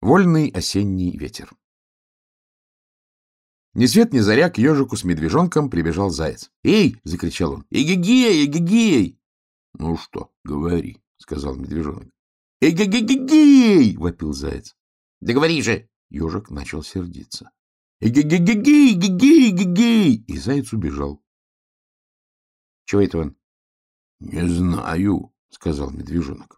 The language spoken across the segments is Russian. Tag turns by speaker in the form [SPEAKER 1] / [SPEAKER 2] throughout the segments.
[SPEAKER 1] Вольный осенний ветер. Ни свет ни заря к ежику с медвежонком прибежал заяц. «Эй!» — закричал он. «Эгегей! Эгегей!» «Ну что, говори», — сказал медвежонок. «Эгегегей!» — вопил заяц. «Да говори же!» — ежик начал сердиться. «Эгегегей! Эгегей! Эгегей!» И заяц убежал. «Чего это он?» «Не знаю», — сказал медвежонок.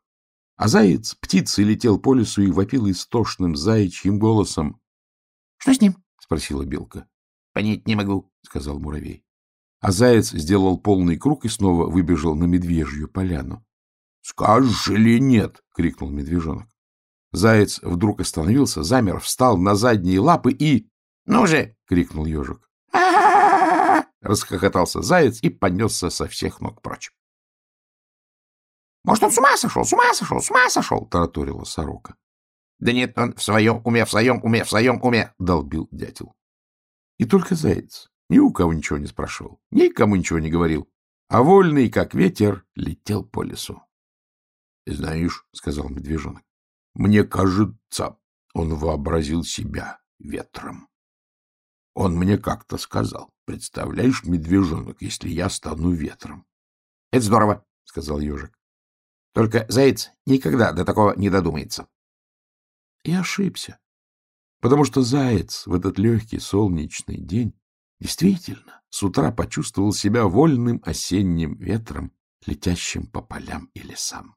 [SPEAKER 1] А заяц птицей летел по лесу и вопил истошным заячьим голосом. — Что с ним? — спросила белка. — Понять не могу, — сказал муравей. А заяц сделал полный круг и снова выбежал на медвежью поляну. — Скажешь или нет? — крикнул медвежонок. Заяц вдруг остановился, замер, встал на задние лапы и... — Ну же! — крикнул ежик. — Расхохотался заяц и понесся со всех ног прочь. — Может, он с ума сошел, с ума сошел, с ума сошел? — тараторила сорока. — Да нет, он в своем уме, в своем уме, в своем уме, — долбил дятел. И только заяц ни у кого ничего не спрашивал, никому ничего не говорил, а вольный, как ветер, летел по лесу. — Знаешь, — сказал медвежонок, — мне кажется, он вообразил себя ветром. Он мне как-то сказал, представляешь, медвежонок, если я стану ветром. — Это здорово, — сказал ежик. Только заяц никогда до такого не додумается. И ошибся, потому что заяц в этот легкий солнечный день действительно с утра почувствовал себя вольным осенним ветром, летящим по полям и лесам.